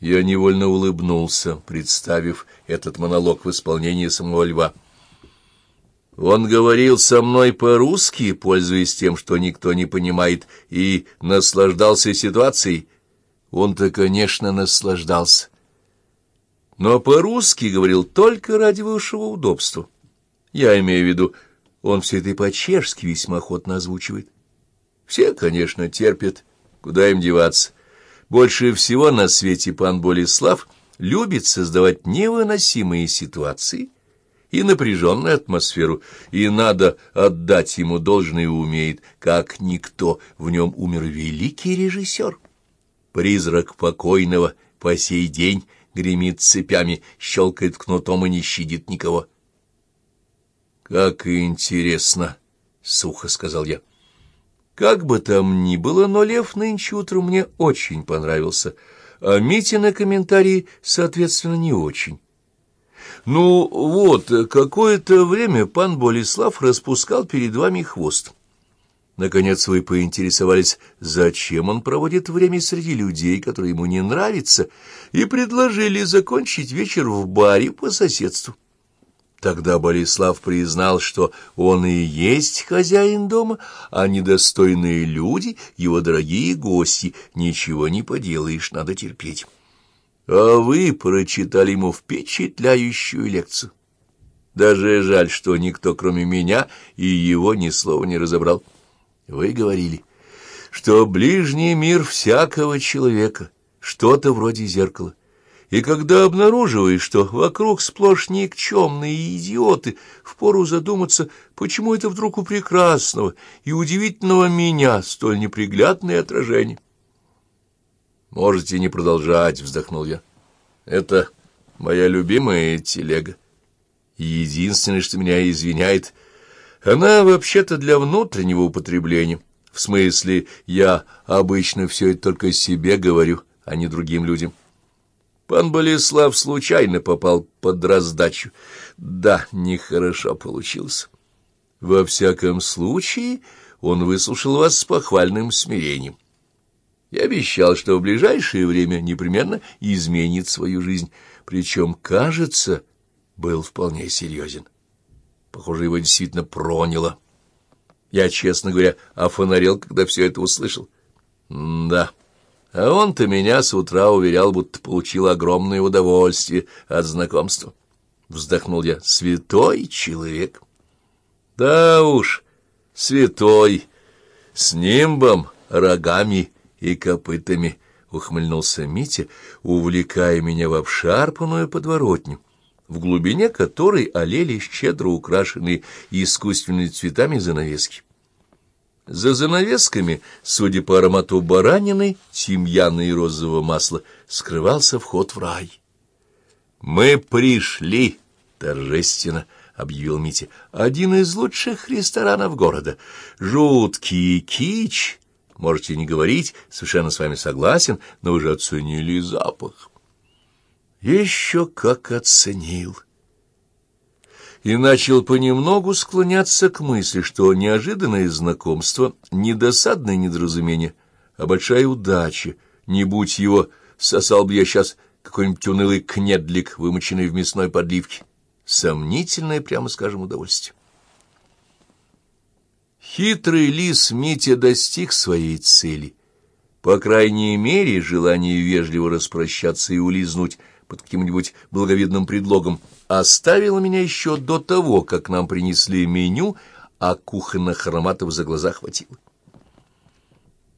Я невольно улыбнулся, представив этот монолог в исполнении самого льва. Он говорил со мной по-русски, пользуясь тем, что никто не понимает, и наслаждался ситуацией. Он-то, конечно, наслаждался. Но по-русски говорил только ради высшего удобства. Я имею в виду, он все это и по-чешски весьма охотно озвучивает. Все, конечно, терпят, куда им деваться. Больше всего на свете пан Болеслав любит создавать невыносимые ситуации и напряженную атмосферу, и надо отдать ему должное умеет, как никто. В нем умер великий режиссер. Призрак покойного по сей день гремит цепями, щелкает кнутом и не щадит никого. — Как интересно! — сухо сказал я. Как бы там ни было, но Лев нынче утром мне очень понравился, а Митя на комментарии, соответственно, не очень. Ну вот, какое-то время пан Болеслав распускал перед вами хвост. Наконец вы поинтересовались, зачем он проводит время среди людей, которые ему не нравятся, и предложили закончить вечер в баре по соседству. Тогда Болеслав признал, что он и есть хозяин дома, а недостойные люди, его дорогие гости, ничего не поделаешь, надо терпеть. А вы прочитали ему впечатляющую лекцию. Даже жаль, что никто, кроме меня, и его ни слова не разобрал. Вы говорили, что ближний мир всякого человека, что-то вроде зеркала. И когда обнаруживаешь, что вокруг сплошь никчемные идиоты, впору задуматься, почему это вдруг у прекрасного и удивительного меня столь неприглядное отражение. «Можете не продолжать», — вздохнул я. «Это моя любимая телега. единственное, что меня извиняет, она вообще-то для внутреннего употребления. В смысле, я обычно все это только себе говорю, а не другим людям». Пан Болеслав случайно попал под раздачу. Да, нехорошо получилось. Во всяком случае, он выслушал вас с похвальным смирением. Я обещал, что в ближайшее время непременно изменит свою жизнь, причем, кажется, был вполне серьезен. Похоже, его действительно проняло. Я, честно говоря, офонарел, когда все это услышал. М да... А он-то меня с утра уверял, будто получил огромное удовольствие от знакомства. Вздохнул я. Святой человек. Да уж, святой, с нимбом, рогами и копытами, ухмыльнулся Митя, увлекая меня в обшарпанную подворотню, в глубине которой олели щедро украшенные искусственными цветами занавески. За занавесками, судя по аромату баранины, тимьяна и розового масла, скрывался вход в рай. «Мы пришли!» — торжественно объявил Митя. «Один из лучших ресторанов города. Жуткий кич. Можете не говорить, совершенно с вами согласен, но вы же оценили запах». «Еще как оценил!» И начал понемногу склоняться к мысли, что неожиданное знакомство — не досадное недоразумение, а большая удача. Не будь его, сосал бы я сейчас какой-нибудь унылый кнедлик, вымоченный в мясной подливке. Сомнительное, прямо скажем, удовольствие. Хитрый лис Митя достиг своей цели. По крайней мере, желание вежливо распрощаться и улизнуть под каким-нибудь благовидным предлогом — оставила меня еще до того, как нам принесли меню, а кухонных ароматов за глаза хватило.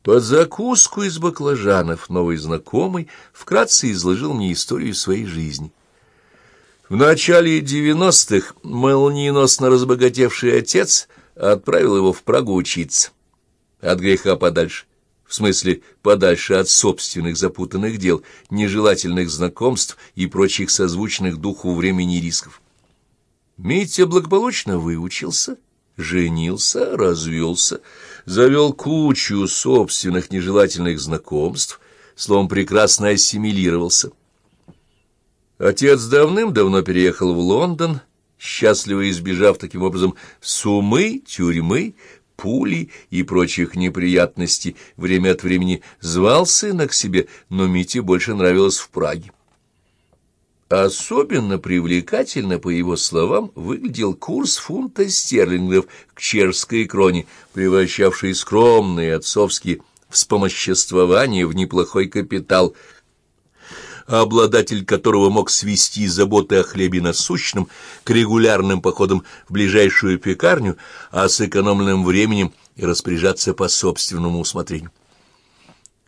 Под закуску из баклажанов новый знакомый вкратце изложил мне историю своей жизни. В начале девяностых молниеносно разбогатевший отец отправил его в Прагу учиться. От греха подальше в смысле подальше от собственных запутанных дел, нежелательных знакомств и прочих созвучных духу времени рисков. Митя благополучно выучился, женился, развелся, завел кучу собственных нежелательных знакомств, словом, прекрасно ассимилировался. Отец давным-давно переехал в Лондон, счастливо избежав таким образом сумы, тюрьмы, пули и прочих неприятностей, время от времени звал сына к себе, но Мите больше нравилось в Праге. Особенно привлекательно, по его словам, выглядел курс фунта стерлингов к чешской кроне, превращавший скромные отцовские вспомоществования в неплохой капитал, обладатель которого мог свести заботы о хлебе насущном к регулярным походам в ближайшую пекарню, а с экономленным временем и распоряжаться по собственному усмотрению.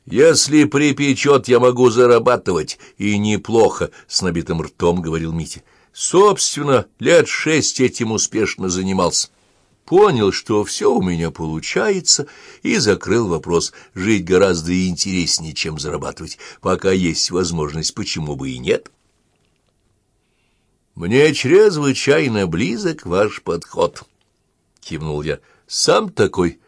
«Если припечет, я могу зарабатывать, и неплохо», — с набитым ртом говорил Митя. «Собственно, лет шесть этим успешно занимался. Понял, что все у меня получается, и закрыл вопрос. Жить гораздо интереснее, чем зарабатывать. Пока есть возможность, почему бы и нет?» «Мне чрезвычайно близок ваш подход», — кивнул я. «Сам такой».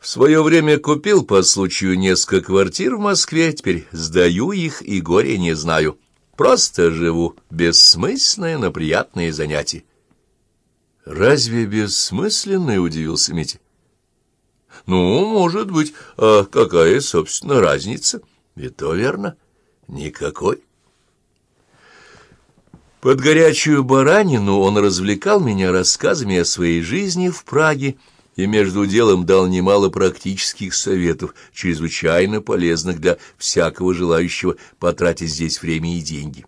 В свое время купил по случаю несколько квартир в Москве, теперь сдаю их и горе не знаю. Просто живу. Бессмысленное, но приятное занятие. «Разве бессмысленное?» — удивился Митя. «Ну, может быть. А какая, собственно, разница? И то верно. Никакой». Под горячую баранину он развлекал меня рассказами о своей жизни в Праге, и между делом дал немало практических советов, чрезвычайно полезных для всякого желающего потратить здесь время и деньги.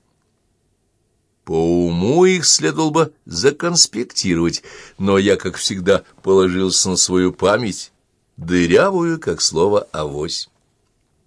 По уму их следовало бы законспектировать, но я, как всегда, положился на свою память, дырявую, как слово «авось».